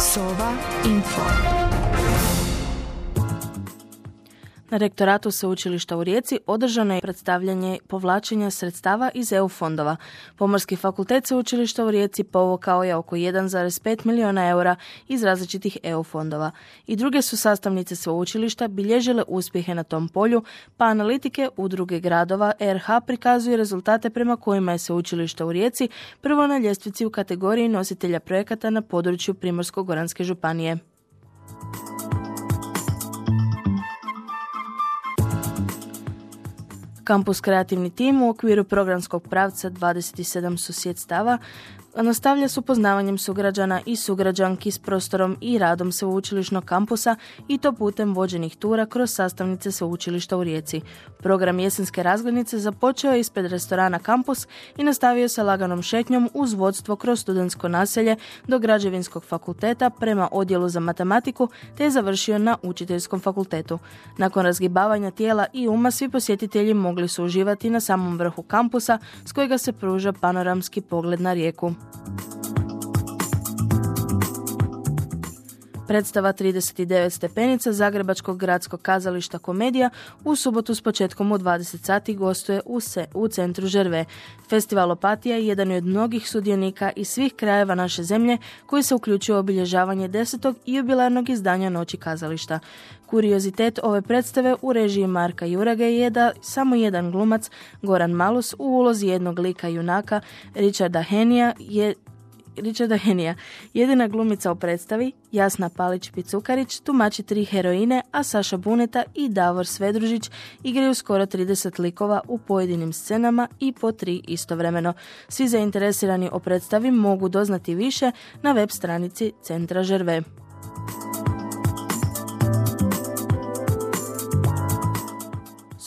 Sova Info. Na rektoratu Sveučilišta u Rijeci održano je predstavljanje povlačenja sredstava iz EU fondova. Pomorski fakultet Sveučilišta u Rijeci povukao je oko 1,5 milijuna eura iz različitih EU fondova. I druge su sastavnice sveučilišta bilježile uspjehe na tom polju, pa analitike udruge gradova RH prikazuju rezultate prema kojima je Sveučilište u Rijeci prvo na ljestvici u kategoriji nositelja projekata na području Primorsko-Goranske županije. Kampus Kreativni tim u okviru programskog pravca 27 susjedstava nastavlja s upoznavanjem sugrađana i sugrađanki s prostorom i radom sveučilišnog kampusa i to putem vođenih tura kroz sastavnice sveučilišta u Rijeci. Program jesenske razglednice započeo je ispred restorana Kampus i nastavio se laganom šetnjom uz vodstvo kroz studentsko naselje do građevinskog fakulteta prema odjelu za matematiku te je završio na učiteljskom fakultetu. Nakon razgibavanja tijela i uma svi posjetitelji mogli su uživati na samom vrhu kampusa s kojega se pruža panoramski pogled na rijeku. thank you Predstava 39 stepenica Zagrebačkog gradskog kazališta Komedija u subotu s početkom u 20 sati gostuje u, se, u centru Žerve. Festival Opatija je jedan od mnogih sudionika iz svih krajeva naše zemlje koji se uključuju u obilježavanje desetog i jubilarnog izdanja Noći kazališta. Kuriozitet ove predstave u režiji Marka Jurage je da samo jedan glumac, Goran Malus, u ulozi jednog lika junaka, Richarda Henija, je Richarda Henija. Jedina glumica u predstavi, Jasna Palić-Picukarić, tumači tri heroine, a Saša Buneta i Davor Svedružić igraju skoro 30 likova u pojedinim scenama i po tri istovremeno. Svi zainteresirani o predstavi mogu doznati više na web stranici Centra Žerve.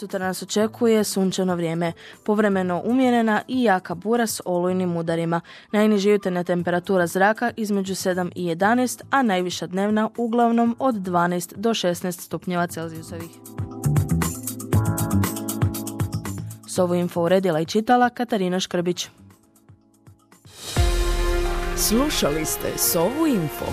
Sutra nas očekuje sunčano vrijeme, povremeno umjerena i jaka bura s olujnim udarima. Najniži jutarnja temperatura zraka između 7 i 11, a najviša dnevna uglavnom od 12 do 16 stupnjeva Celzijusovih. S ovu info uredila i čitala Katarina Škrbić. Slušali ste Sovu info.